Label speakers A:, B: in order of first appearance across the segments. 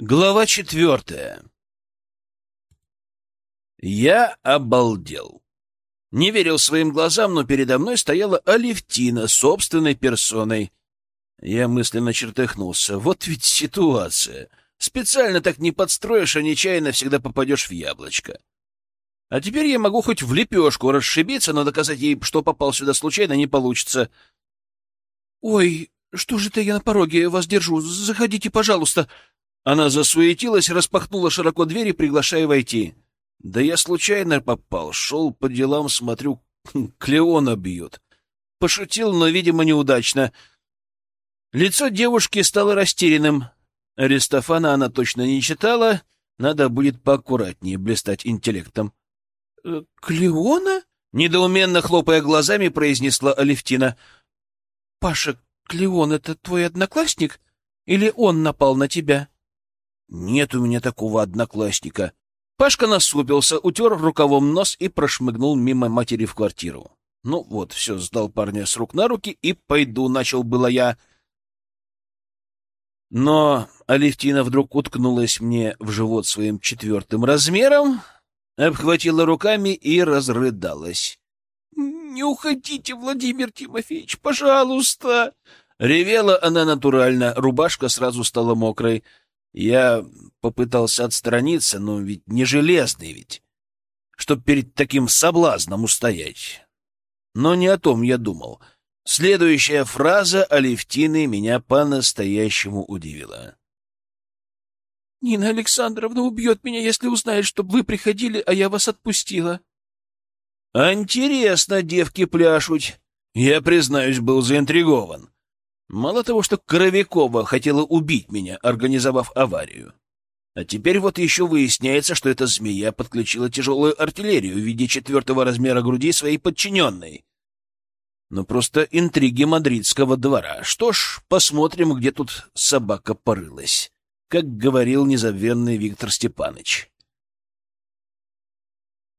A: Глава четвертая. Я обалдел. Не верил своим глазам, но передо мной стояла Алевтина собственной персоной. Я мысленно чертыхнулся. Вот ведь ситуация. Специально так не подстроишь, а нечаянно всегда попадешь в яблочко. А теперь я могу хоть в лепешку расшибиться, но доказать ей, что попал сюда случайно, не получится. — Ой, что же ты я на пороге вас держу? Заходите, пожалуйста. Она засуетилась, распахнула широко двери, приглашая войти. Да я случайно попал, шел по делам, смотрю, Клеона бьют. Пошутил, но, видимо, неудачно. Лицо девушки стало растерянным. Аристофана она точно не читала, надо будет поаккуратнее блистать интеллектом. «Э, — Клеона? — недоуменно хлопая глазами, произнесла Алевтина. — Паша, Клеон — это твой одноклассник? Или он напал на тебя? — нет у меня такого одноклассника. Пашка насупился, утер рукавом нос и прошмыгнул мимо матери в квартиру. Ну вот, все, сдал парня с рук на руки и пойду, начал было я. Но Алевтина вдруг уткнулась мне в живот своим четвертым размером, обхватила руками и разрыдалась. — Не уходите, Владимир Тимофеевич, пожалуйста! Ревела она натурально, рубашка сразу стала мокрой. Я попытался отстраниться, но ведь не железный ведь, чтоб перед таким соблазном устоять. Но не о том я думал. Следующая фраза Алевтины меня по-настоящему удивила. «Нина Александровна убьет меня, если узнает, чтобы вы приходили, а я вас отпустила». «Интересно, девки пляшут. Я, признаюсь, был заинтригован. Мало того, что Коровякова хотела убить меня, организовав аварию. А теперь вот еще выясняется, что эта змея подключила тяжелую артиллерию в виде четвертого размера груди своей подчиненной. Ну, просто интриги мадридского двора. Что ж, посмотрим, где тут собака порылась, как говорил незабвенный Виктор Степанович.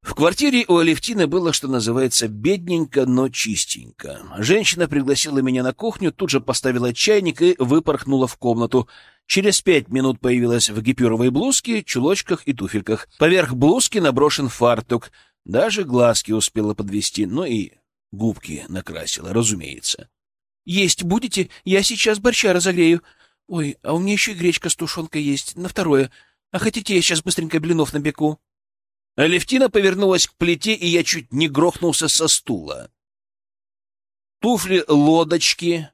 A: В квартире у Алевтины было, что называется, бедненько, но чистенько. Женщина пригласила меня на кухню, тут же поставила чайник и выпорхнула в комнату. Через пять минут появилась в гипюровой блузке, чулочках и туфельках. Поверх блузки наброшен фартук. Даже глазки успела подвести, ну и губки накрасила, разумеется. — Есть будете? Я сейчас борща разогрею. Ой, а у меня еще и гречка с тушенкой есть, на второе. А хотите, я сейчас быстренько блинов напеку? Алевтина повернулась к плите, и я чуть не грохнулся со стула. Туфли-лодочки.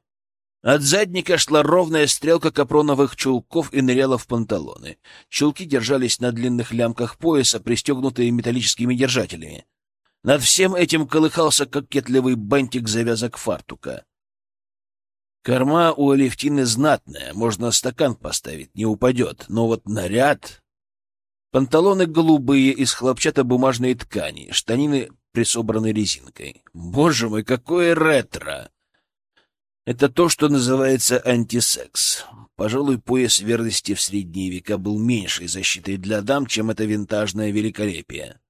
A: От задника шла ровная стрелка капроновых чулков и ныряла в панталоны. Чулки держались на длинных лямках пояса, пристегнутые металлическими держателями. Над всем этим колыхался кокетливый бантик завязок фартука. Корма у Алевтины знатная, можно стакан поставить, не упадет, но вот наряд... Панталоны голубые из хлопчатобумажной ткани, штанины присобраны резинкой. Боже мой, какое ретро! Это то, что называется антисекс. Пожалуй, пояс верности в средние века был меньшей защитой для дам, чем это винтажное великолепие.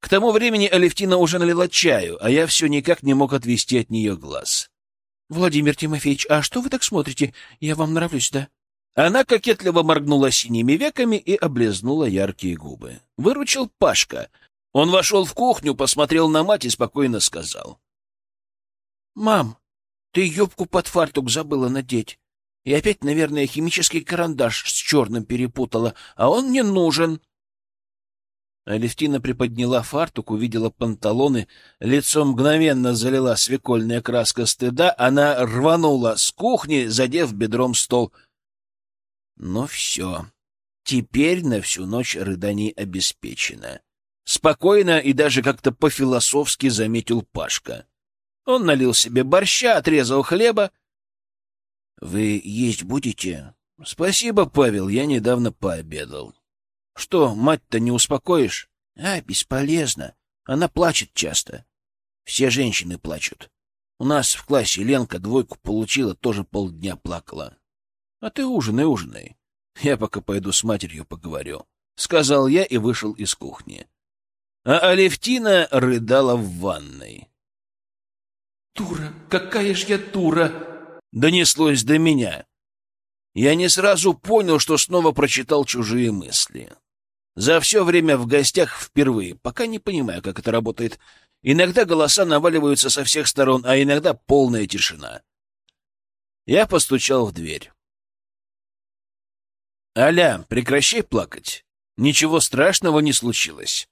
A: К тому времени Алевтина уже налила чаю, а я все никак не мог отвести от нее глаз. — Владимир Тимофеевич, а что вы так смотрите? Я вам нравлюсь, да? Она кокетливо моргнула синими веками и облизнула яркие губы. Выручил Пашка. Он вошел в кухню, посмотрел на мать и спокойно сказал. — Мам, ты юбку под фартук забыла надеть. И опять, наверное, химический карандаш с черным перепутала, а он не нужен. Алевтина приподняла фартук, увидела панталоны, лицо мгновенно залила свекольная краска стыда, она рванула с кухни, задев бедром стол — но все. Теперь на всю ночь рыданий обеспечено. Спокойно и даже как-то по-философски заметил Пашка. Он налил себе борща, отрезал хлеба. — Вы есть будете? — Спасибо, Павел, я недавно пообедал. — Что, мать-то не успокоишь? — А, бесполезно. Она плачет часто. Все женщины плачут. У нас в классе Ленка двойку получила, тоже полдня плакала. — А ты ужинай, ужинай. Я пока пойду с матерью поговорю, — сказал я и вышел из кухни. А Алевтина рыдала в ванной. — Тура, какая ж я тура! — донеслось до меня. Я не сразу понял, что снова прочитал чужие мысли. За все время в гостях впервые, пока не понимаю, как это работает. Иногда голоса наваливаются со всех сторон, а иногда полная тишина. Я постучал в дверь. «Аля, прекращай плакать. Ничего страшного не случилось».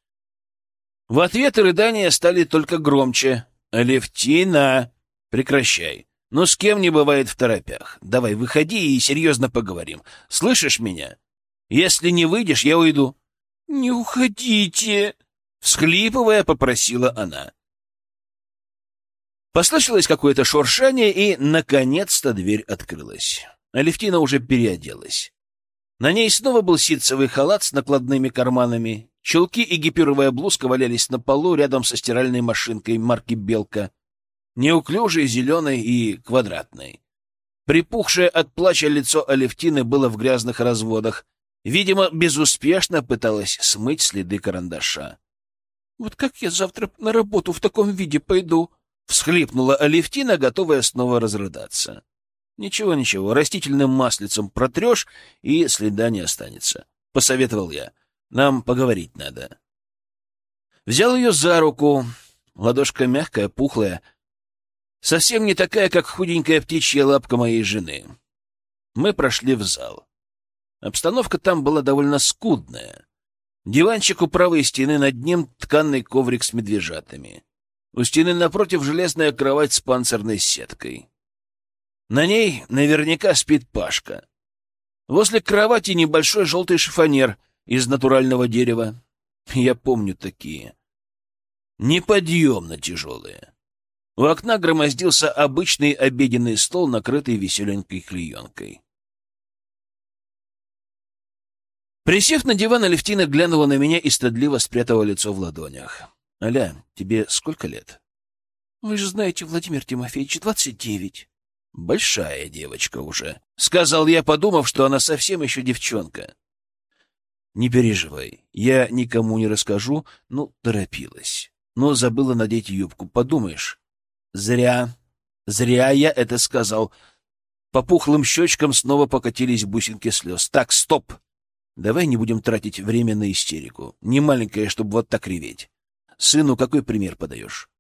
A: В ответ рыдания стали только громче. «Алевтина, прекращай. Ну, с кем не бывает в торопях. Давай, выходи и серьезно поговорим. Слышишь меня? Если не выйдешь, я уйду». «Не уходите!» — всхлипывая, попросила она. Послышалось какое-то шуршание, и, наконец-то, дверь открылась. Алевтина уже переоделась. На ней снова был ситцевый халат с накладными карманами. Чулки и гипюровая блузка валялись на полу рядом со стиральной машинкой марки «Белка», неуклюжей, зеленой и квадратной. Припухшее от плача лицо Алевтины было в грязных разводах. Видимо, безуспешно пыталась смыть следы карандаша. — Вот как я завтра на работу в таком виде пойду? — всхлипнула Алевтина, готовая снова разрыдаться. — Ничего, ничего, растительным маслицем протрешь, и следа не останется, — посоветовал я. — Нам поговорить надо. Взял ее за руку. Ладошка мягкая, пухлая, совсем не такая, как худенькая птичья лапка моей жены. Мы прошли в зал. Обстановка там была довольно скудная. Диванчик у правой стены, над ним тканный коврик с медвежатами. У стены напротив железная кровать с панцирной сеткой. На ней наверняка спит Пашка. Возле кровати небольшой желтый шифонер из натурального дерева. Я помню такие. Неподъемно тяжелые. У окна громоздился обычный обеденный стол, накрытый веселенькой клеенкой. Присев на диван, Алевтина глянула на меня и стыдливо спрятала лицо в ладонях. — Аля, тебе сколько лет? — Вы же знаете, Владимир Тимофеевич, двадцать девять. — Большая девочка уже, — сказал я, подумав, что она совсем еще девчонка. — Не переживай, я никому не расскажу, ну, торопилась. Но забыла надеть юбку, подумаешь. Зря, зря я это сказал. По пухлым щечкам снова покатились бусинки слез. Так, стоп! Давай не будем тратить время на истерику. Не маленькая, чтобы вот так реветь. Сыну какой пример подаешь?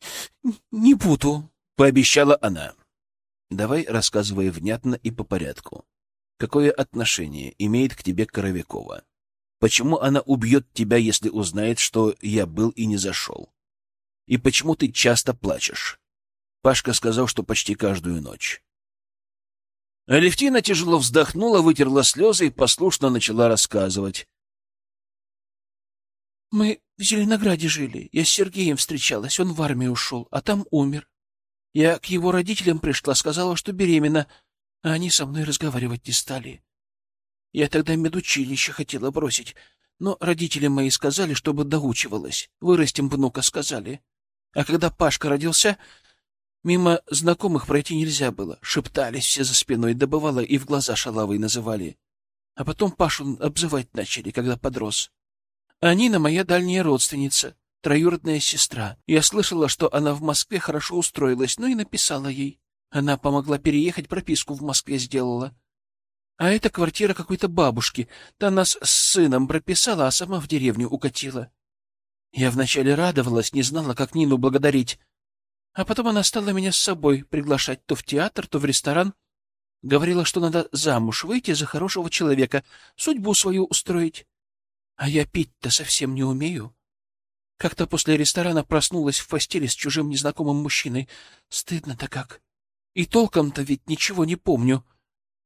A: — Не буду, — пообещала она. — Давай рассказывай внятно и по порядку. Какое отношение имеет к тебе Коровякова? Почему она убьет тебя, если узнает, что я был и не зашел? И почему ты часто плачешь? Пашка сказал, что почти каждую ночь. Алевтина тяжело вздохнула, вытерла слезы и послушно начала рассказывать. «Мы в Зеленограде жили. Я с Сергеем встречалась. Он в армию ушел, а там умер. Я к его родителям пришла, сказала, что беременна, а они со мной разговаривать не стали. Я тогда медучилище хотела бросить, но родители мои сказали, чтобы доучивалась. Вырастим внука, сказали. А когда Пашка родился, Мимо знакомых пройти нельзя было. Шептались все за спиной, добывало и в глаза шалавой называли. А потом Пашу обзывать начали, когда подрос. А Нина моя дальняя родственница, троюродная сестра. Я слышала, что она в Москве хорошо устроилась, ну и написала ей. Она помогла переехать, прописку в Москве сделала. А это квартира какой-то бабушки. Та нас с сыном прописала, а сама в деревню укатила. Я вначале радовалась, не знала, как Нину благодарить. А потом она стала меня с собой приглашать то в театр, то в ресторан. Говорила, что надо замуж выйти за хорошего человека, судьбу свою устроить. А я пить-то совсем не умею. Как-то после ресторана проснулась в постели с чужим незнакомым мужчиной. Стыдно-то как. И толком-то ведь ничего не помню.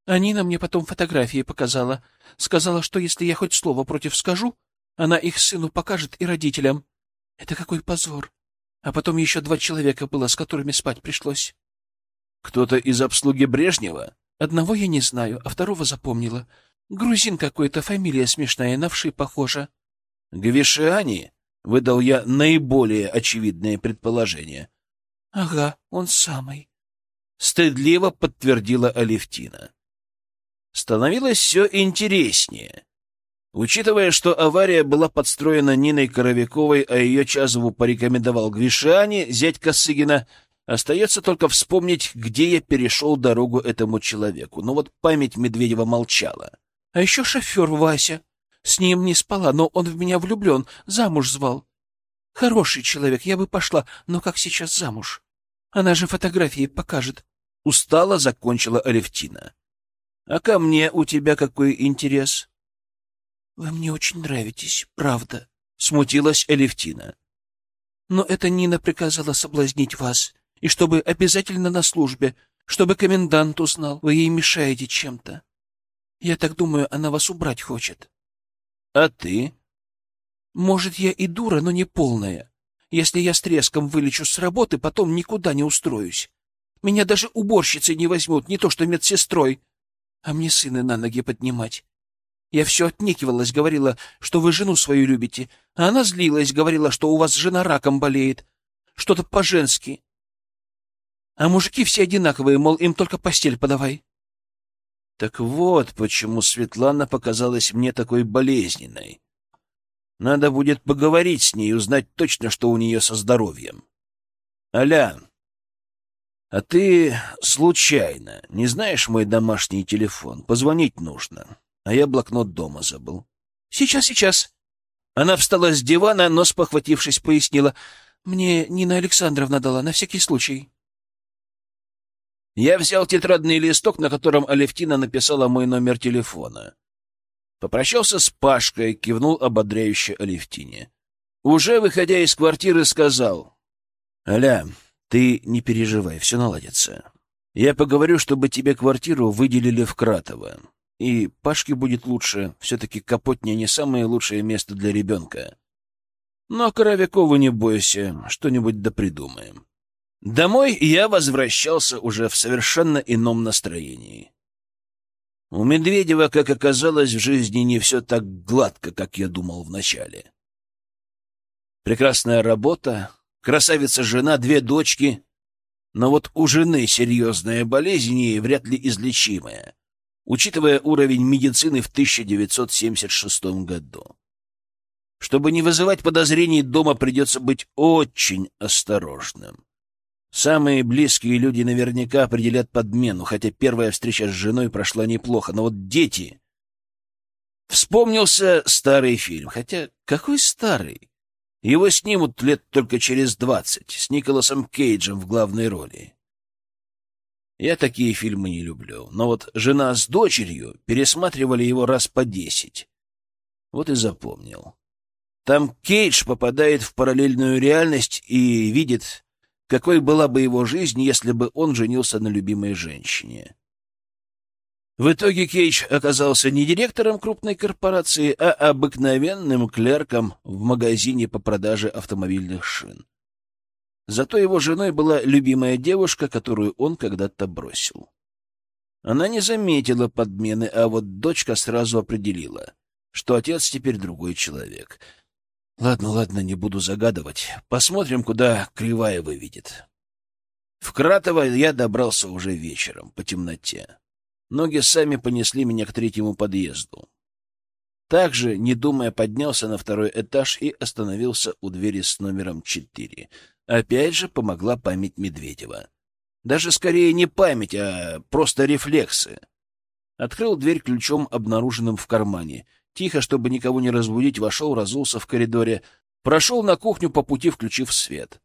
A: А Нина мне потом фотографии показала. Сказала, что если я хоть слово против скажу, она их сыну покажет и родителям. Это какой позор. А потом еще два человека было, с которыми спать пришлось. Кто-то из обслуги Брежнева? Одного я не знаю, а второго запомнила. Грузин какой-то, фамилия смешная, на вши похожа. Гвишиани? Выдал я наиболее очевидное предположение. Ага, он самый. Стыдливо подтвердила Алевтина. Становилось все интереснее. Учитывая, что авария была подстроена Ниной Коровяковой, а ее Чазову порекомендовал Гвишани, зять Косыгина, Остается только вспомнить, где я перешел дорогу этому человеку. Но вот память Медведева молчала.
B: А еще шофер Вася. С ним не спала, но он в меня влюблен, замуж звал. Хороший человек, я бы пошла, но как сейчас замуж? Она же фотографии покажет.
A: Устала, закончила Алевтина. А ко мне у тебя какой интерес?
B: Вы мне очень нравитесь, правда.
A: Смутилась Алевтина.
B: Но это Нина приказала соблазнить вас, и чтобы обязательно на службе, чтобы комендант узнал, вы ей мешаете чем-то. Я так думаю, она вас убрать хочет.
A: А ты?
B: Может, я и дура, но не полная. Если я с треском вылечу с работы, потом никуда не устроюсь. Меня даже уборщицей не возьмут, не то что медсестрой. А мне сына на ноги поднимать. Я все отнекивалась, говорила, что вы жену свою любите, а она злилась, говорила, что у вас жена раком болеет. Что-то по-женски. А мужики все одинаковые, мол, им только постель подавай.
A: Так вот, почему Светлана показалась мне такой болезненной. Надо будет поговорить с ней, узнать точно, что у нее со здоровьем. Аля, а ты случайно не знаешь мой домашний телефон? Позвонить нужно. А я блокнот дома забыл.
B: Сейчас, сейчас.
A: Она встала с дивана, но, спохватившись, пояснила.
B: Мне Нина Александровна дала, на всякий случай.
A: Я взял тетрадный листок, на котором Алевтина написала мой номер телефона. Попрощался с Пашкой, кивнул ободряюще Алевтине. Уже выходя из квартиры, сказал. — Аля, ты не переживай, все наладится. Я поговорю, чтобы тебе квартиру выделили в Кратово. И Пашке будет лучше. Все-таки Капотня не самое лучшее место для ребенка. Но Коровякову не бойся, что-нибудь да придумаем. Домой я возвращался уже в совершенно ином настроении. У Медведева, как оказалось, в жизни не все так гладко, как я думал вначале. Прекрасная работа, красавица-жена, две дочки. Но вот у жены серьезная болезнь и вряд ли излечимая, учитывая уровень медицины в 1976 году. Чтобы не вызывать подозрений, дома придется быть очень осторожным. Самые близкие люди наверняка определят подмену, хотя первая встреча с женой прошла неплохо. Но вот дети... Вспомнился старый фильм. Хотя какой старый? Его снимут лет только через двадцать, с Николасом Кейджем в главной роли. Я такие фильмы не люблю, но вот жена с дочерью пересматривали его раз по десять. Вот и запомнил. Там Кейдж попадает в параллельную реальность и видит какой была бы его жизнь, если бы он женился на любимой женщине. В итоге Кейдж оказался не директором крупной корпорации, а обыкновенным клерком в магазине по продаже автомобильных шин. Зато его женой была любимая девушка, которую он когда-то бросил. Она не заметила подмены, а вот дочка сразу определила, что отец теперь другой человек — Ладно, ладно, не буду загадывать. Посмотрим, куда кривая выведет. В Кратово я добрался уже вечером, по темноте. Ноги сами понесли меня к третьему подъезду. Также, не думая, поднялся на второй этаж и остановился у двери с номером четыре. Опять же помогла память Медведева. Даже скорее не память, а просто рефлексы. Открыл дверь ключом, обнаруженным в кармане — Тихо, чтобы никого не разбудить, вошел, разулся в коридоре, прошел на кухню по пути, включив свет.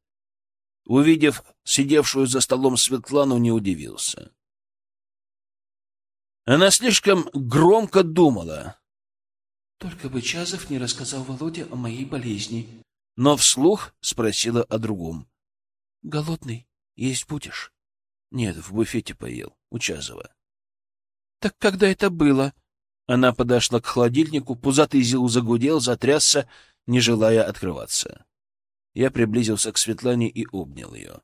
A: Увидев сидевшую за столом Светлану, не удивился. Она слишком громко думала.
B: Только бы Чазов не рассказал Володе о моей болезни.
A: Но вслух спросила о другом.
B: — Голодный? Есть будешь?
A: — Нет, в буфете поел, у Чазова.
B: — Так когда это было?
A: — она подошла к холодильнику, пузатый зил загудел, затрясся, не желая открываться. Я приблизился к Светлане и обнял ее.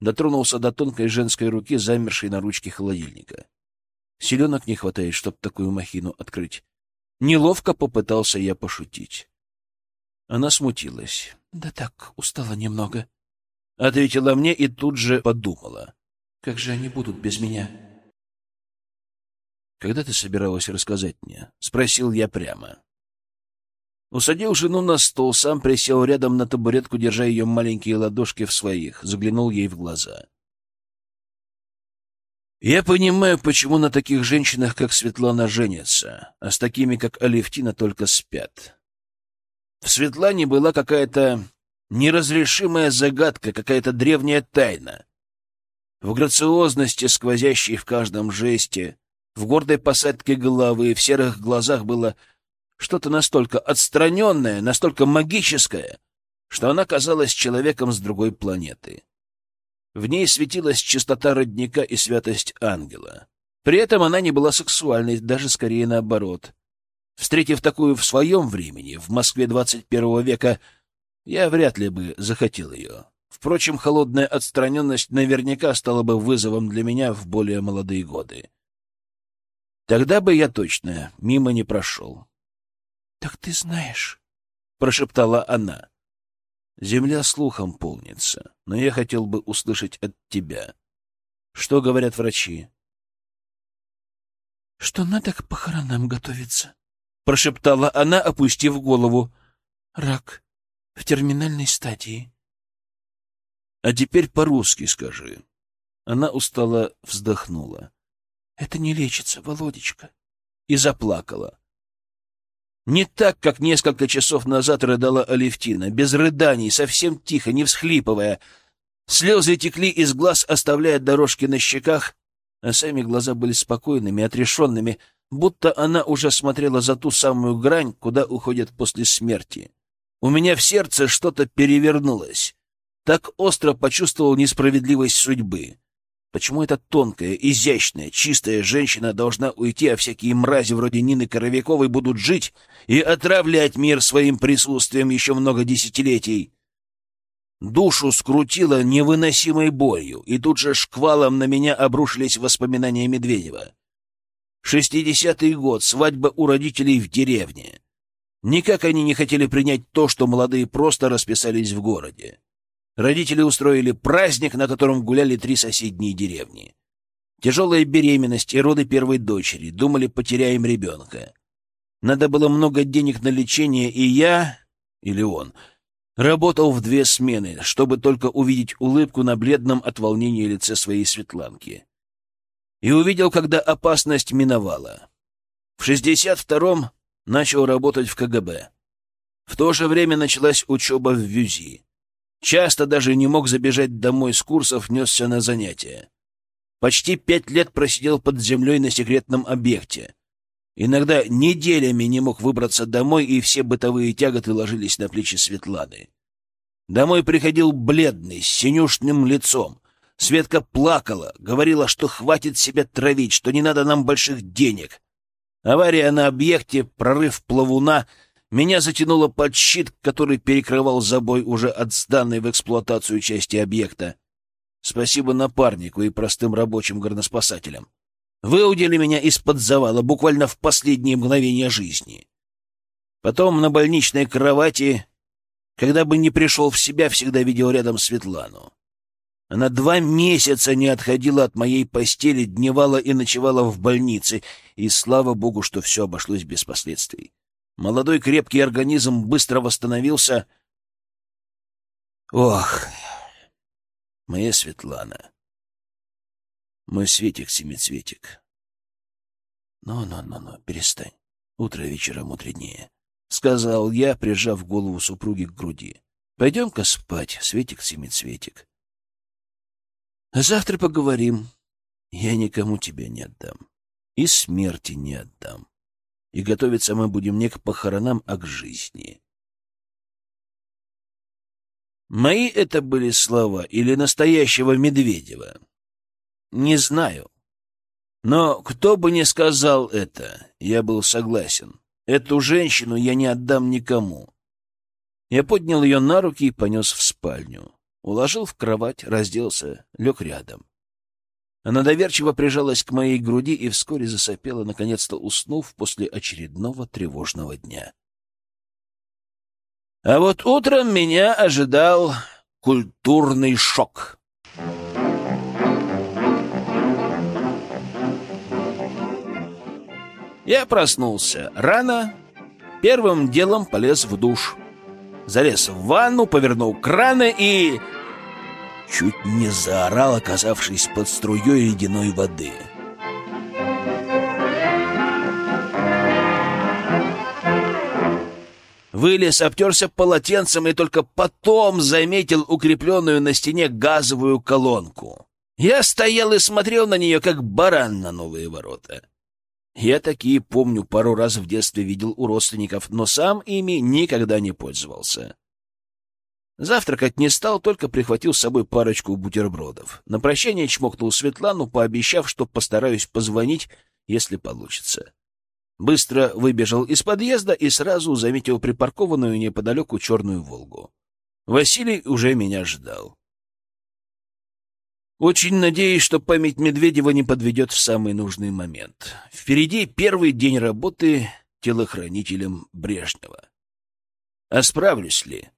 A: Дотронулся до тонкой женской руки, замершей на ручке холодильника. Селенок не хватает, чтоб такую махину открыть. Неловко попытался я пошутить. Она смутилась.
B: — Да так, устала немного.
A: — ответила мне и тут же подумала.
B: — Как же они будут без меня?
A: — когда ты собиралась рассказать мне? — спросил я прямо. Усадил жену на стол, сам присел рядом на табуретку, держа ее маленькие ладошки в своих, заглянул ей в глаза. Я понимаю, почему на таких женщинах, как Светлана, женятся, а с такими, как Алевтина, только спят. В Светлане была какая-то неразрешимая загадка, какая-то древняя тайна. В грациозности, сквозящей в каждом жесте, в гордой посадке головы, в серых глазах было что-то настолько отстраненное, настолько магическое, что она казалась человеком с другой планеты. В ней светилась чистота родника и святость ангела. При этом она не была сексуальной, даже скорее наоборот. Встретив такую в своем времени, в Москве 21 века, я вряд ли бы захотел ее. Впрочем, холодная отстраненность наверняка стала бы вызовом для меня в более молодые годы. Тогда бы я точно мимо не прошел.
B: — Так ты знаешь, —
A: прошептала она. Земля слухом полнится, но я хотел бы услышать от тебя. Что говорят врачи?
B: — Что надо к похоронам готовиться, —
A: прошептала она, опустив голову.
B: — Рак в терминальной стадии.
A: — А теперь по-русски скажи. Она устало вздохнула.
B: — Это не лечится, Володечка.
A: И заплакала. Не так, как несколько часов назад рыдала Алевтина, без рыданий, совсем тихо, не всхлипывая. Слезы текли из глаз, оставляя дорожки на щеках, а сами глаза были спокойными, отрешенными, будто она уже смотрела за ту самую грань, куда уходят после смерти. У меня в сердце что-то перевернулось. Так остро почувствовал несправедливость судьбы. Почему эта тонкая, изящная, чистая женщина должна уйти, а всякие мрази вроде Нины Коровяковой будут жить и отравлять мир своим присутствием еще много десятилетий? Душу скрутило невыносимой болью, и тут же шквалом на меня обрушились воспоминания Медведева. Шестидесятый год, свадьба у родителей в деревне. Никак они не хотели принять то, что молодые просто расписались в городе. Родители устроили праздник, на котором гуляли три соседние деревни. Тяжелая беременность и роды первой дочери. Думали, потеряем ребенка. Надо было много денег на лечение, и я, или он, работал в две смены, чтобы только увидеть улыбку на бледном от волнения лице своей Светланки. И увидел, когда опасность миновала. В шестьдесят втором начал работать в КГБ. В то же время началась учеба в ВЮЗИ. Часто даже не мог забежать домой с курсов, несся на занятия. Почти пять лет просидел под землей на секретном объекте. Иногда неделями не мог выбраться домой, и все бытовые тяготы ложились на плечи Светланы. Домой приходил бледный, с синюшным лицом. Светка плакала, говорила, что хватит себя травить, что не надо нам больших денег. Авария на объекте, прорыв плавуна — меня затянуло под щит, который перекрывал забой уже от сданной в эксплуатацию части объекта. Спасибо напарнику и простым рабочим горноспасателям. Выудили меня из-под завала буквально в последние мгновения жизни. Потом на больничной кровати, когда бы не пришел в себя, всегда видел рядом Светлану. Она два месяца не отходила от моей постели, дневала и ночевала в больнице, и слава богу, что все обошлось без последствий. Молодой крепкий организм быстро восстановился. Ох, моя Светлана, мой Светик-семицветик. Ну-ну-ну-ну, перестань. Утро вечером мудренее, — сказал я, прижав голову супруги к груди. Пойдем-ка спать, Светик-семицветик. Завтра поговорим. Я никому тебя не отдам. И смерти не отдам и готовиться мы будем не к похоронам, а к жизни. Мои это были слова или настоящего Медведева? Не знаю. Но кто бы ни сказал это, я был согласен. Эту женщину я не отдам никому. Я поднял ее на руки и понес в спальню. Уложил в кровать, разделся, лег рядом. Она доверчиво прижалась к моей груди и вскоре засопела, наконец-то уснув после очередного тревожного дня. А вот утром меня ожидал культурный шок. Я проснулся рано, Первым делом полез в душ. Залез в ванну, повернул краны и... Чуть не заорал, оказавшись под струей ледяной воды. Вылез, обтерся полотенцем и только потом заметил укрепленную на стене газовую колонку. Я стоял и смотрел на нее, как баран на новые ворота. Я такие, помню, пару раз в детстве видел у родственников, но сам ими никогда не пользовался. Завтракать не стал, только прихватил с собой парочку бутербродов. На прощание чмокнул Светлану, пообещав, что постараюсь позвонить, если получится. Быстро выбежал из подъезда и сразу заметил припаркованную неподалеку черную «Волгу». Василий уже меня ждал. Очень надеюсь, что память Медведева не подведет в самый нужный момент. Впереди первый день работы телохранителем Брежнева. А справлюсь ли?